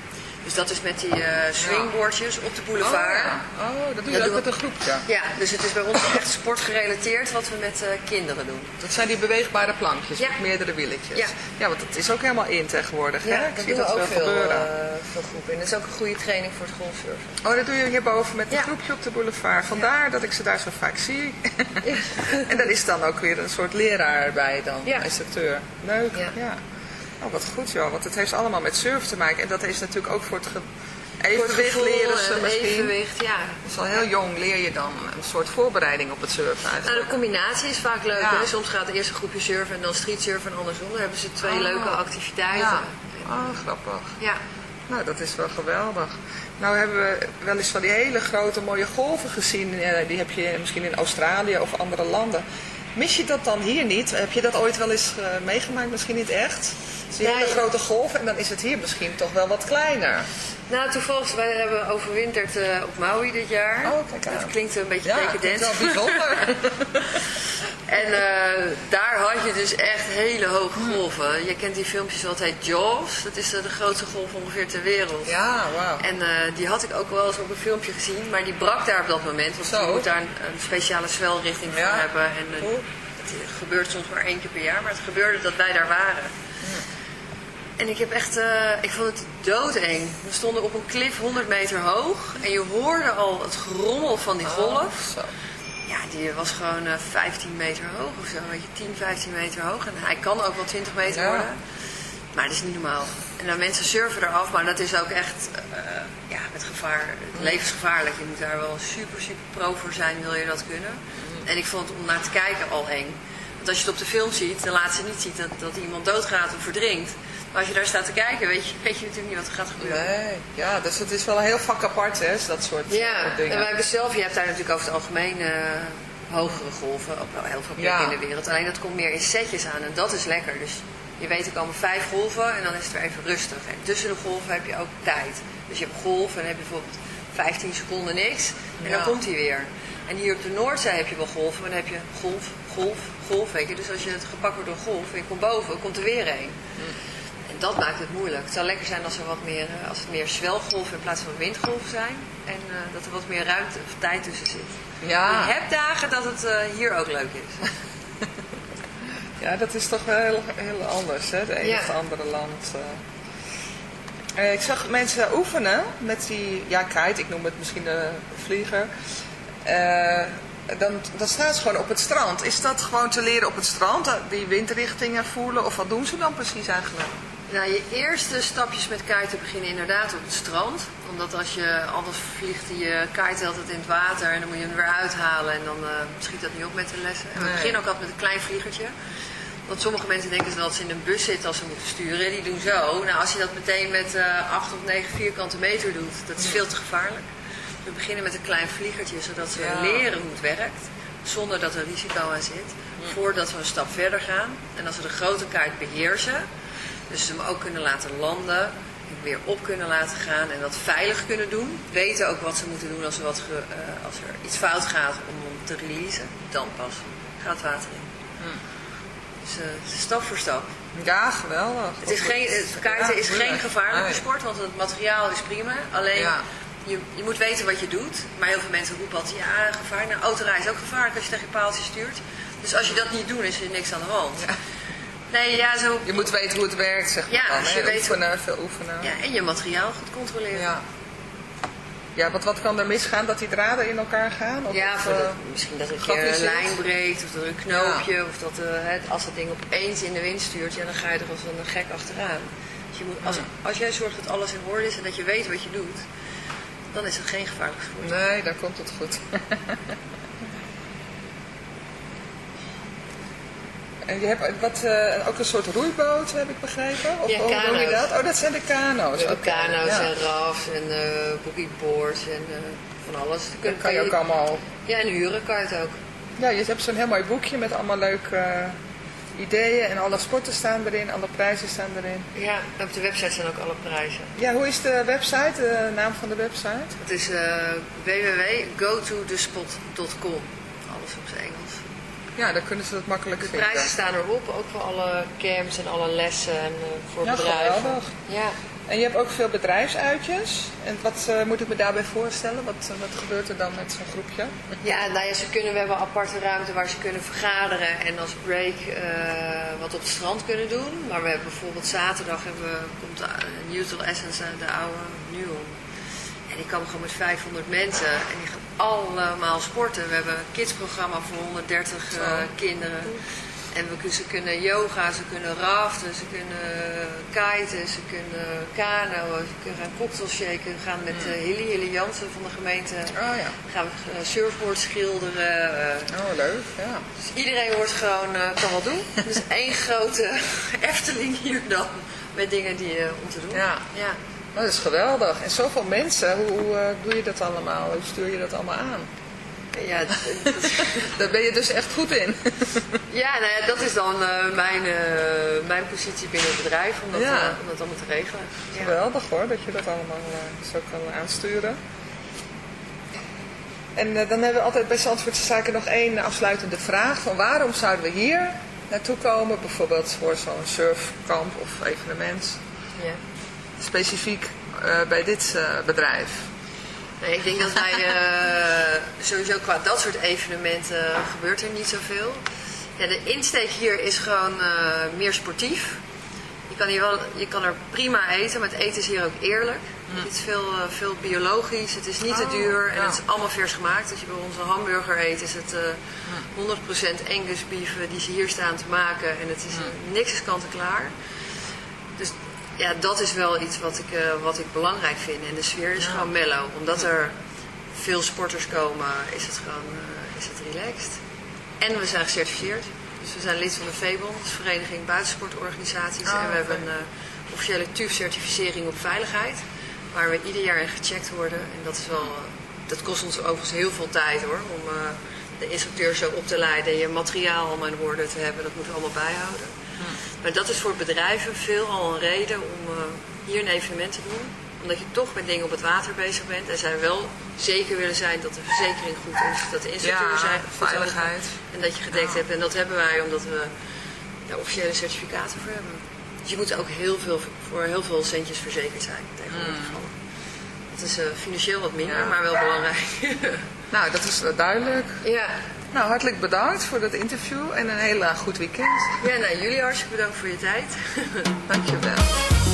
Dus dat is met die eh, swingboardjes op de boulevard. Oh, ja. oh, dat doe je Dat ook doen met een groepje. Ja, dus het is bij ons echt sportgerelateerd wat we met eh, kinderen doen. Dat zijn die beweegbare plankjes Ja. met meerdere wieltjes. Ja. ja, want dat is ook helemaal in tegenwoordig. Ja, hè? Ik dat zie doen we dat ook veel veel, gebeuren. eh, veel groepen. En dat is ook een goede training voor het golfsurfen. Oh, dat doe je hierboven met een Ja. groepje op de boulevard. Vandaar dat ik ze daar zo vaak zie. en daar is dan ook weer een soort leraar bij dan, Ja. instructeur. Leuk, Ja. Oh, wat goed joh, want het heeft allemaal met surf te maken. En dat is natuurlijk ook voor het ge- Voor het evenwicht leren en ze het misschien. evenwicht, ja. Dus al heel jong leer je dan een soort voorbereiding op het surfen Nou, de combinatie is vaak leuk. Ja. Hè? Soms gaat er eerst een groepje surfen en dan streetsurfen en andersom. Dan hebben ze twee Oh. leuke activiteiten. Ja. Oh, grappig. Ja. Nou, dat is wel geweldig. Nou hebben we wel eens van die hele grote mooie golven gezien. eh, die heb je misschien in Australië of andere landen. Mis je dat dan hier niet? Heb je dat ooit wel eens eh, meegemaakt? Misschien niet echt. Het is een Nee. grote golf en dan is het hier misschien toch wel wat kleiner. Nou, toevallig, wij hebben overwinterd eh, op Maui dit jaar. Oh, kijk aan. Dat klinkt een beetje Ja, decadent. dat is wel bijzonder. En eh, daar had je dus echt hele hoge golven. Je kent die filmpjes wat heet Jaws. Dat is eh, de grootste golf ongeveer ter wereld. ja, wauw. En die had ik ook wel eens op een filmpje gezien, maar die brak daar op dat moment. Want Zo. je moet daar een, een speciale zwelrichting voor Ja. hebben. En het gebeurt soms maar één keer per jaar, maar het gebeurde dat wij daar waren. En ik heb echt, eh, ik vond het doodeng. We stonden op een klif 100 meter hoog en je hoorde al het gerommel van die golf. Oh, zo. Ja, die was gewoon eh, 15 meter hoog of zo, weet je, 10, 15 meter hoog. En hij kan ook wel 20 meter Ja. worden. Maar dat is niet normaal. En dan mensen surfen eraf, maar dat is ook echt eh, ja, met gevaar, levensgevaarlijk. Je moet daar wel super, super pro voor zijn, wil je dat kunnen. En ik vond het om naar te kijken al eng. Want als je het op de film ziet, dan laat ze niet zien dat, dat iemand doodgaat of verdrinkt. Maar als je daar staat te kijken, weet je, weet je natuurlijk niet wat er gaat gebeuren. Nee, ja, dus het is wel een heel vak apart, hè, dat soort Ja, soort dingen. en wij hebben zelf, je hebt daar natuurlijk over het algemeen eh, hogere golven op wel heel veel plekken Ja. in de wereld. Alleen dat komt meer in setjes aan en dat is lekker. Dus je weet er komen vijf golven en dan is het weer even rustig. En tussen de golven heb je ook tijd. Dus je hebt golven en dan heb je bijvoorbeeld 15 seconden niks en dan komt hij weer. En hier op de Noordzee heb je wel golven, maar dan heb je golf, golf, golf, weet je. Dus als je het gepakt wordt door een golf en je komt boven, komt er weer een. En dat maakt het moeilijk. Het zou lekker zijn als er wat meer, eh, als het meer zwelgolven in plaats van windgolven zijn. En eh, dat er wat meer ruimte of tijd tussen zit. Ja. Je hebt dagen dat het eh, hier ook leuk is. Ja, dat is toch wel heel, heel anders, hè? De ene Ja. of het andere land. ik zag mensen oefenen met die, ja, kite, ik noem het misschien de vlieger. Dan, dan staan ze gewoon op het strand. Is dat gewoon te leren op het strand, die windrichtingen voelen? Of wat doen ze dan precies eigenlijk? Nou, je eerste stapjes met kiten beginnen inderdaad op het strand. Omdat als je anders vliegt je kite altijd in het water en dan moet je hem weer uithalen. En dan eh, schiet dat niet op met de lessen. En we Nee. beginnen ook altijd met een klein vliegertje. Want sommige mensen denken dat ze in een bus zitten als ze moeten sturen. Die doen zo. Nou, als je dat meteen met eh 8 of 9 vierkante meter doet, dat is veel te gevaarlijk. We beginnen met een klein vliegertje, zodat ze Ja. leren hoe het werkt. Zonder dat er risico aan zit. Voordat we een stap verder gaan. En als we de grote kaart beheersen, dus ze hem ook kunnen laten landen, weer op kunnen laten gaan en dat veilig kunnen doen. Weten ook wat ze moeten doen als er, wat ge- eh, als er iets fout gaat om hem te releasen. Dan pas gaat het water in. Dus eh, stap voor stap. Ja, geweldig. Het, is geen, het kiten is geen gevaarlijke Nee. sport, want het materiaal is prima. Alleen Ja. je, je moet weten wat je doet. Maar heel veel mensen roepen altijd, ja, gevaar. Nou, autorijden is ook gevaarlijk als je tegen een paaltje stuurt. Dus als je dat niet doet, is er niks aan de hand. Nee, ja, zo... Je moet weten hoe het werkt, zeg maar. Ja, dan, je weet- oefenen, veel oefenen. Ja, en je materiaal goed controleren. Ja. Ja, want wat kan er misgaan? Dat die draden in elkaar gaan? Of, Ja, of, voor eh, dat- misschien dat een keer gatjes een lijn breekt of dat er een knoopje. Of dat eh, het, als dat ding opeens in de wind stuurt, ja, dan ga je er als een gek achteraan. Dus je moet, als, als jij zorgt dat alles in orde is en dat je weet wat je doet, dan is het geen gevaarlijk sport. Nee, dan komt het goed. en je hebt wat, eh, ook een soort roeiboot, heb ik begrepen? Of Ja, hoe noem je kano's. dat? Oh, dat zijn de kano's. Hebben Oké, kano's ja. en rafts en eh boogieboards en eh, van alles. Dan Dat kan je ook allemaal... Ja, en huren kan je het ook. Ja, je hebt zo'n heel mooi boekje met allemaal leuke ideeën. En alle sporten staan erin, alle prijzen staan erin. Ja, op de website zijn ook alle prijzen. Ja, hoe is de website, de naam van de website? Het is www.gotothespot.com. Alles op zijn Engels. Ja, dan kunnen ze dat makkelijk De vinden. prijzen staan erop, ook voor alle camps en alle lessen en eh, voor Ja, bedrijven. geweldig. Ja, En je hebt ook veel bedrijfsuitjes. En wat eh, moet ik me daarbij voorstellen? Wat, eh, wat gebeurt er dan met zo'n groepje? ja, nou ja, ze kunnen, we hebben een aparte ruimte waar ze kunnen vergaderen en als break eh, wat op het strand kunnen doen. Maar we hebben bijvoorbeeld zaterdag hebben we, komt de, Neutral Essence, de oude Nuon. En die komen gewoon met 500 mensen en die gaan allemaal sporten. We hebben een kidsprogramma voor 130 eh, kinderen. En we, ze kunnen yoga, ze kunnen raften, ze kunnen kiten, ze kunnen kanoën, ze kunnen gaan cocktail shaken. We gaan met eh Hilly, Hilly Jansen van de gemeente, Oh ja. gaan we eh, surfboard schilderen. Oh, leuk. Ja. dus iedereen wordt gewoon, kan wat doen. Dus één grote Efteling hier dan, met dingen die om te doen. Ja. ja. Dat is geweldig. En zoveel mensen, hoe, hoe, eh, doe je dat allemaal? Hoe stuur je dat allemaal aan? Ja, Daar ben je dus echt goed in. ja, nou ja, dat is dan eh, mijn, eh, mijn positie binnen het bedrijf om dat, Ja. om dat allemaal te regelen. Ja. Geweldig hoor, dat je dat allemaal zo kan aansturen. En dan hebben we altijd bij Zandvoortse Zaken nog één afsluitende vraag. Van waarom zouden we hier naartoe komen? Bijvoorbeeld voor zo'n surfkamp of evenement. Ja. Specifiek eh, bij dit eh, bedrijf. Nee, ik denk dat wij eh, sowieso qua dat soort evenementen gebeurt er niet zoveel. Ja, de insteek hier is gewoon meer sportief. Je kan, hier wel, je kan er prima eten, maar het eten is hier ook eerlijk. Het is veel, veel biologisch, het is niet te Oh, duur en ja. het is allemaal vers gemaakt. Als je bij onze hamburger eet, is het eh 100% Angus beef eh, die ze hier staan te maken. En het is eh, niks is kant en klaar. Dus ja, dat is wel iets wat ik, eh, wat ik belangrijk vind. En de sfeer is gewoon mellow. Omdat er veel sporters komen, is het gewoon eh, is het relaxed. En we zijn gecertificeerd. Dus we zijn lid van de VEBON, dat is Vereniging Buitensportorganisaties. Oh, en we hebben een eh, officiële TUF-certificering op veiligheid. Waar we ieder jaar in gecheckt worden. En dat is wel... dat kost ons overigens heel veel tijd hoor. Om de instructeur zo op te leiden. Je materiaal allemaal in orde te hebben. Dat moeten we allemaal bijhouden. Maar dat is voor bedrijven veelal een reden om eh, hier een evenement te doen. Omdat je toch met dingen op het water bezig bent. En zij wel zeker willen zijn dat de verzekering goed is. Dat de instructeur Ja, zijn, goed veiligheid. En dat je gedekt hebt. En dat hebben wij omdat we daar officiële certificaten voor hebben. Dus je moet ook heel veel, voor heel veel centjes verzekerd zijn tegenwoordig. Het is eh, financieel wat minder, Ja. maar wel belangrijk. Nou, dat is duidelijk. ja. Nou, hartelijk bedankt voor dat interview en een heel goed weekend. ja, nou jullie hartstikke bedankt voor je tijd. Dankjewel.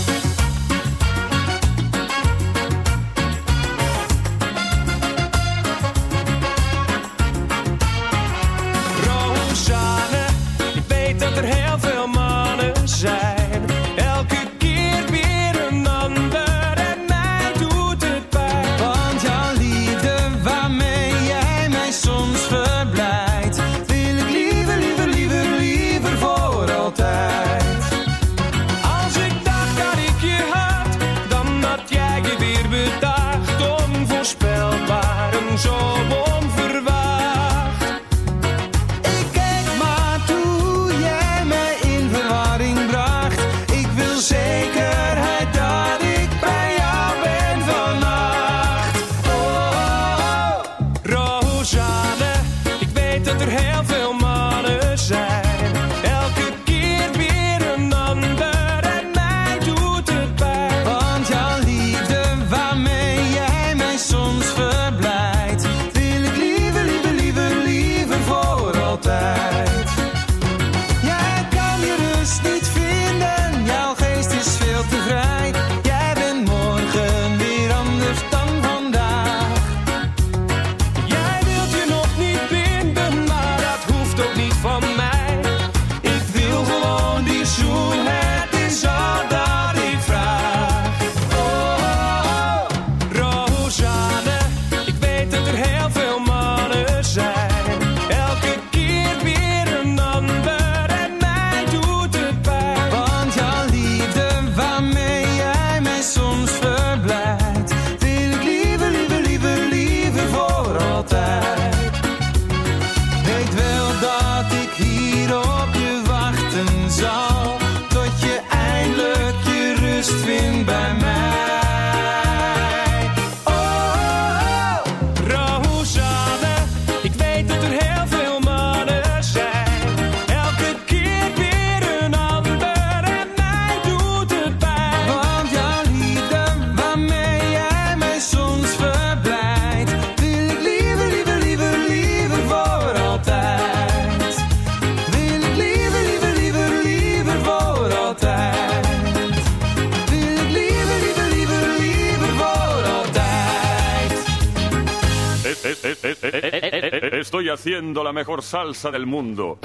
La mejor salsa del mundo.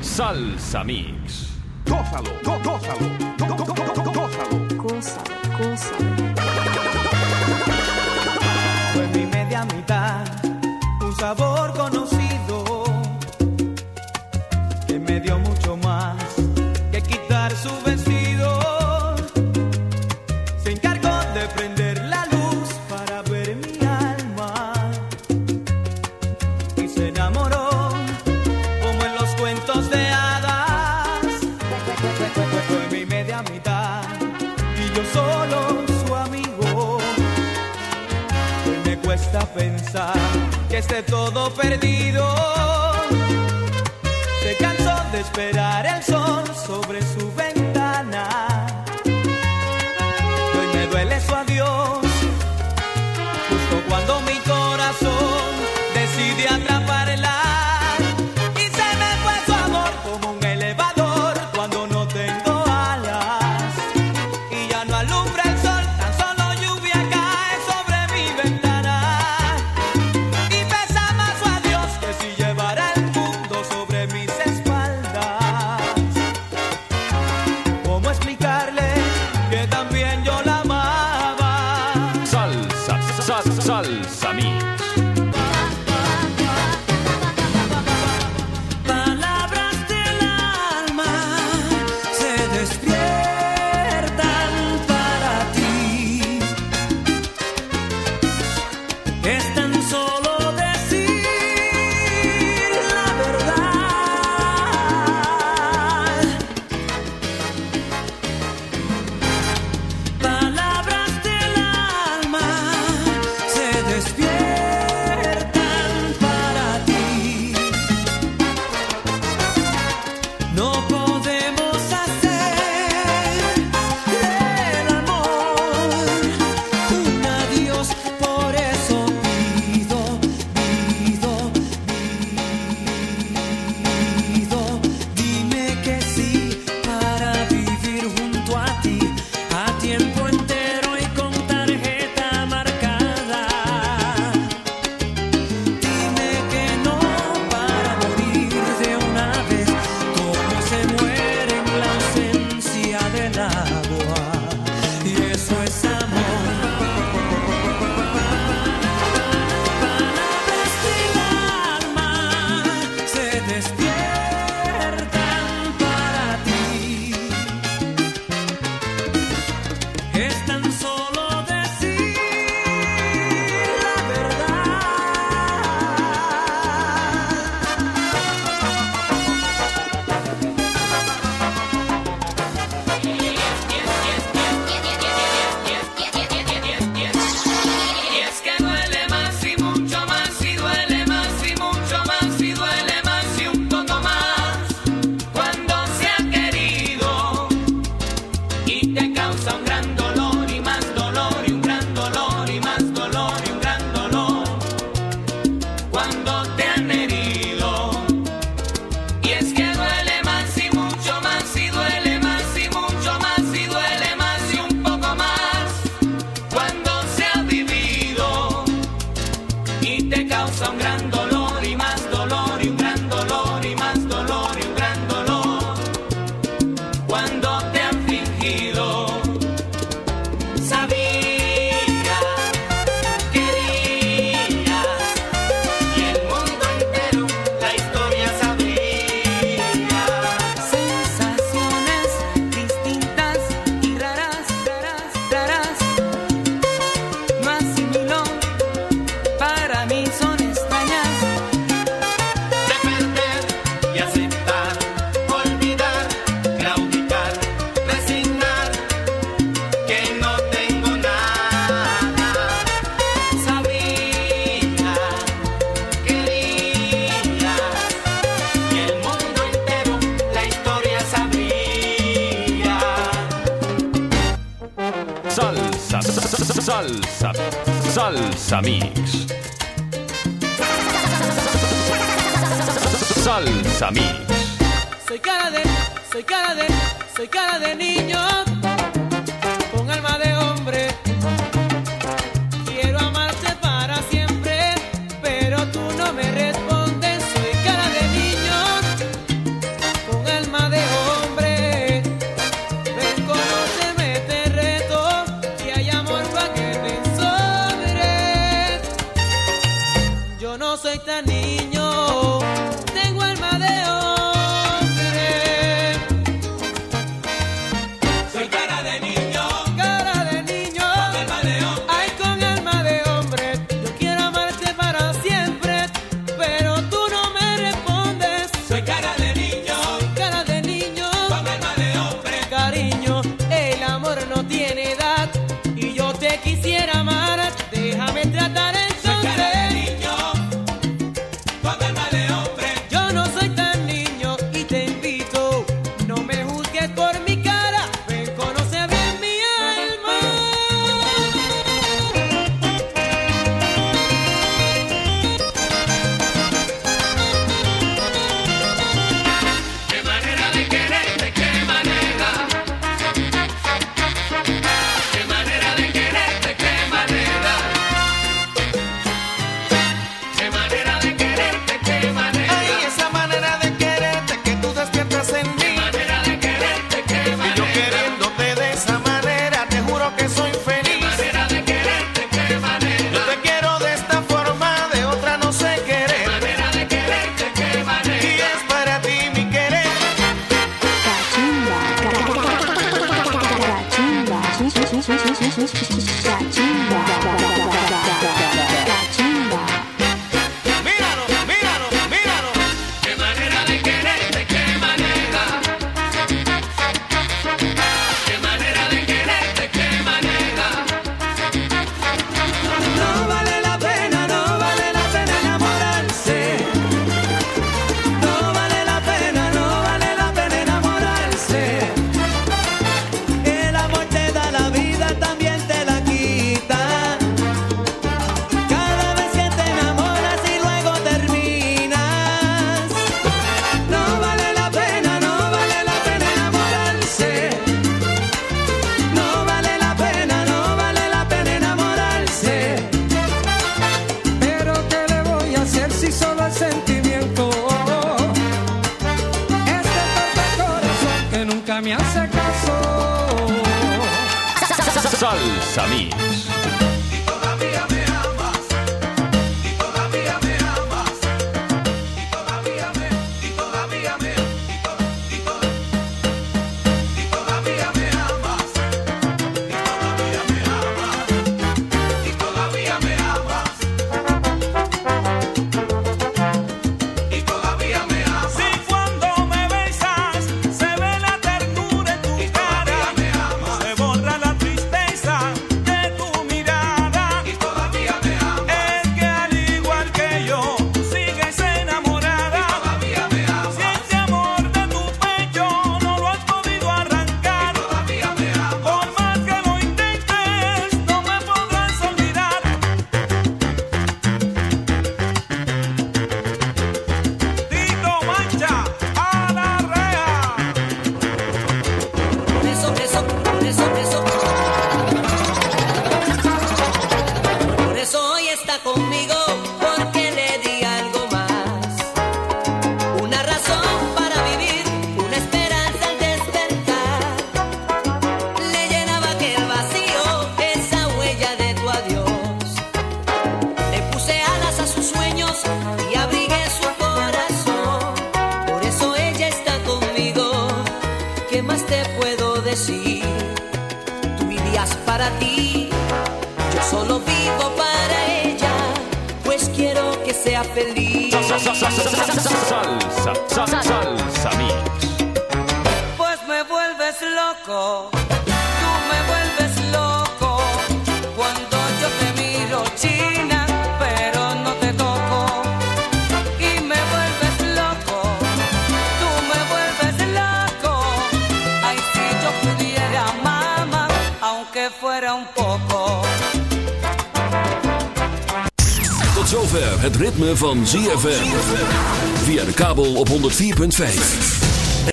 Salsa Mix. Gózalo, gó- gózalo, pensar que esté todo perdido. Se cansó de esperar el sol Salsa Mix. Salsa Mix. Soy cara de, soy cara de, soy cara de niño.